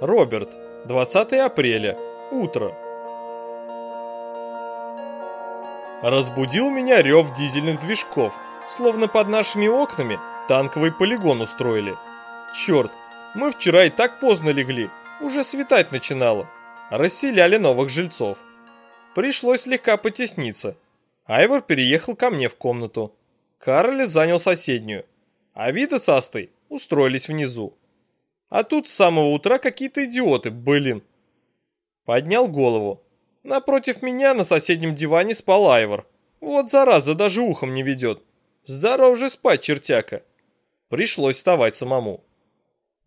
Роберт. 20 апреля. Утро. Разбудил меня рев дизельных движков, словно под нашими окнами танковый полигон устроили. Черт, мы вчера и так поздно легли, уже светать начинало. Расселяли новых жильцов. Пришлось слегка потесниться. Айвор переехал ко мне в комнату. Карли занял соседнюю. А Вида с Астой устроились внизу. А тут с самого утра какие-то идиоты, блин. Поднял голову. Напротив меня на соседнем диване спал Айвор. Вот зараза, даже ухом не ведет. Здоров же спать, чертяка. Пришлось вставать самому.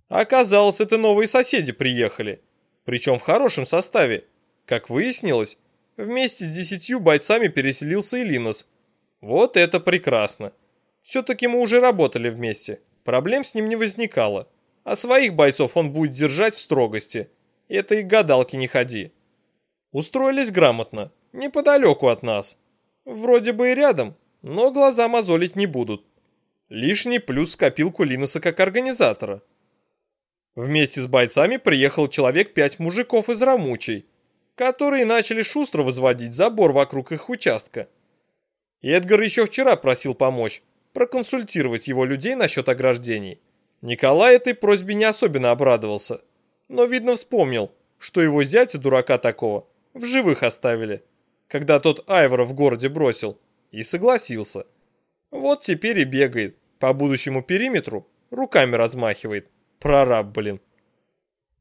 Оказалось, это новые соседи приехали. Причем в хорошем составе. Как выяснилось, вместе с десятью бойцами переселился и. Вот это прекрасно. Все-таки мы уже работали вместе. Проблем с ним не возникало. А своих бойцов он будет держать в строгости. Это и гадалки не ходи. Устроились грамотно, неподалеку от нас. Вроде бы и рядом, но глаза мозолить не будут. Лишний плюс в копилку как организатора. Вместе с бойцами приехал человек пять мужиков из Рамучей, которые начали шустро возводить забор вокруг их участка. Эдгар еще вчера просил помочь, проконсультировать его людей насчет ограждений. Николай этой просьбе не особенно обрадовался, но, видно, вспомнил, что его зятя, дурака такого, в живых оставили, когда тот Айвора в городе бросил, и согласился. Вот теперь и бегает, по будущему периметру, руками размахивает. Прораб, блин.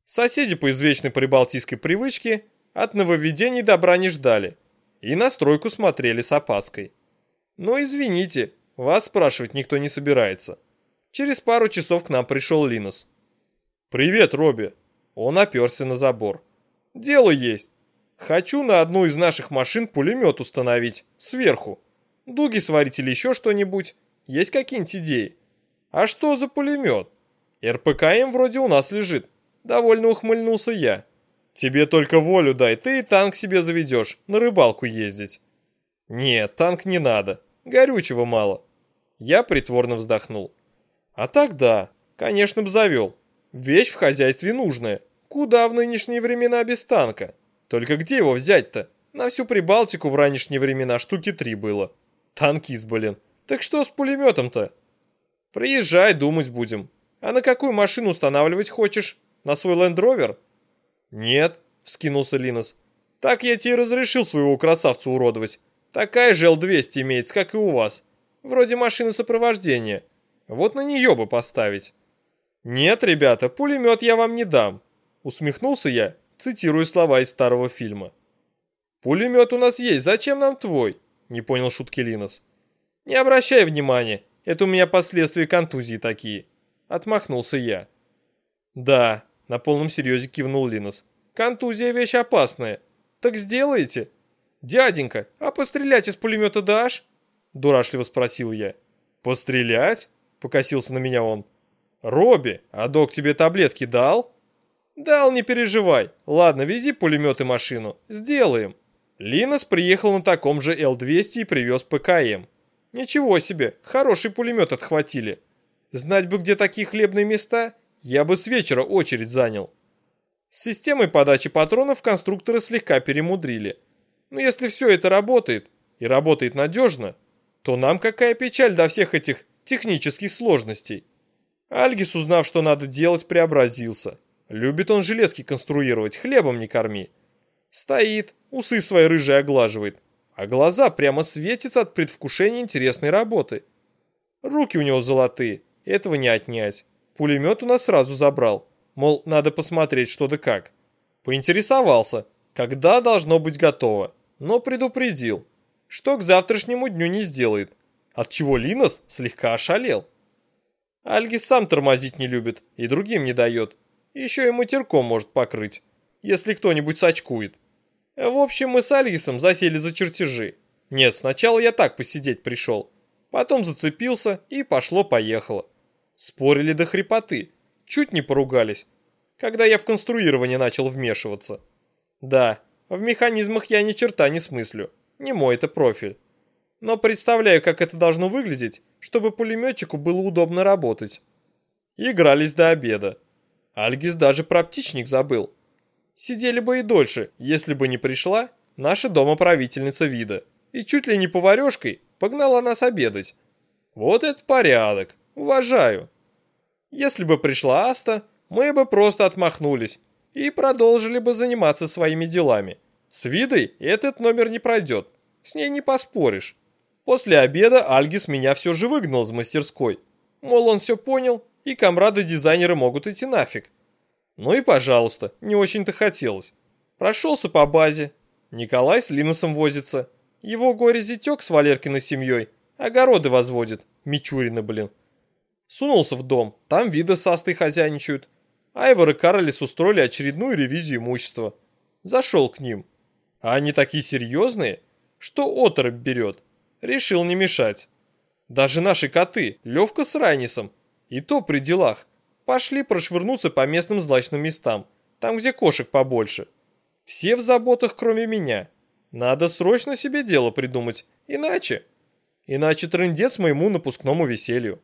Соседи по извечной прибалтийской привычке от нововведений добра не ждали и на стройку смотрели с опаской. Но извините, вас спрашивать никто не собирается. Через пару часов к нам пришел Линос. «Привет, Робби!» Он оперся на забор. «Дело есть. Хочу на одну из наших машин пулемет установить, сверху. Дуги сварить или еще что-нибудь. Есть какие-нибудь идеи?» «А что за пулемет?» «РПКМ вроде у нас лежит». Довольно ухмыльнулся я. «Тебе только волю дай, ты и танк себе заведешь, на рыбалку ездить». «Нет, танк не надо, горючего мало». Я притворно вздохнул. А так да, конечно б завел. Вещь в хозяйстве нужная. Куда в нынешние времена без танка? Только где его взять-то? На всю Прибалтику в ранешние времена штуки три было. Танкист, блин. Так что с пулеметом-то? Приезжай, думать будем. А на какую машину устанавливать хочешь? На свой лендровер? Нет, вскинулся Линос. Так я тебе разрешил своего красавца уродовать. Такая же Л-200 имеется, как и у вас. Вроде машины сопровождения. Вот на нее бы поставить. Нет, ребята, пулемет я вам не дам. Усмехнулся я, цитируя слова из старого фильма. Пулемет у нас есть, зачем нам твой? Не понял шутки Линос. Не обращай внимания, это у меня последствия контузии такие. Отмахнулся я. Да, на полном серьезе кивнул Линос. Контузия вещь опасная. Так сделайте. Дяденька, а пострелять из пулемета дашь? Дурашливо спросил я. Пострелять? Покосился на меня он. «Робби, а док тебе таблетки дал?» «Дал, не переживай. Ладно, вези пулемет и машину. Сделаем». Линос приехал на таком же Л-200 и привез ПКМ. Ничего себе, хороший пулемет отхватили. Знать бы, где такие хлебные места, я бы с вечера очередь занял. С системой подачи патронов конструкторы слегка перемудрили. Но если все это работает, и работает надежно, то нам какая печаль до всех этих технических сложностей. Альгис, узнав, что надо делать, преобразился. Любит он железки конструировать, хлебом не корми. Стоит, усы свои рыжие оглаживает, а глаза прямо светятся от предвкушения интересной работы. Руки у него золотые, этого не отнять. Пулемет у нас сразу забрал, мол, надо посмотреть что да как. Поинтересовался, когда должно быть готово, но предупредил, что к завтрашнему дню не сделает, отчего Линос слегка ошалел. Альгис сам тормозить не любит и другим не дает. Еще и матерком может покрыть, если кто-нибудь сочкует. В общем, мы с Альгисом засели за чертежи. Нет, сначала я так посидеть пришел. Потом зацепился и пошло-поехало. Спорили до хрипоты. Чуть не поругались, когда я в конструирование начал вмешиваться. Да, в механизмах я ни черта не смыслю. Не мой это профиль но представляю, как это должно выглядеть, чтобы пулеметчику было удобно работать. Игрались до обеда. Альгис даже про птичник забыл. Сидели бы и дольше, если бы не пришла наша домоправительница вида. И чуть ли не поварешкой погнала нас обедать. Вот это порядок, уважаю. Если бы пришла Аста, мы бы просто отмахнулись и продолжили бы заниматься своими делами. С видой этот номер не пройдет, с ней не поспоришь. После обеда Альгис меня все же выгнал из мастерской. Мол, он все понял, и комрады-дизайнеры могут идти нафиг. Ну и пожалуйста, не очень-то хотелось. Прошелся по базе. Николай с Линосом возится. Его горе-зятек с Валеркиной семьей. Огороды возводит. Мичурина, блин. Сунулся в дом. Там виды с Астой хозяйничают. Айвор и Карлис устроили очередную ревизию имущества. Зашел к ним. А они такие серьезные, что оторопь берет. Решил не мешать. Даже наши коты, Левка с Райнисом, и то при делах, пошли прошвырнуться по местным злачным местам, там, где кошек побольше. Все в заботах, кроме меня. Надо срочно себе дело придумать, иначе... Иначе трындец моему напускному веселью.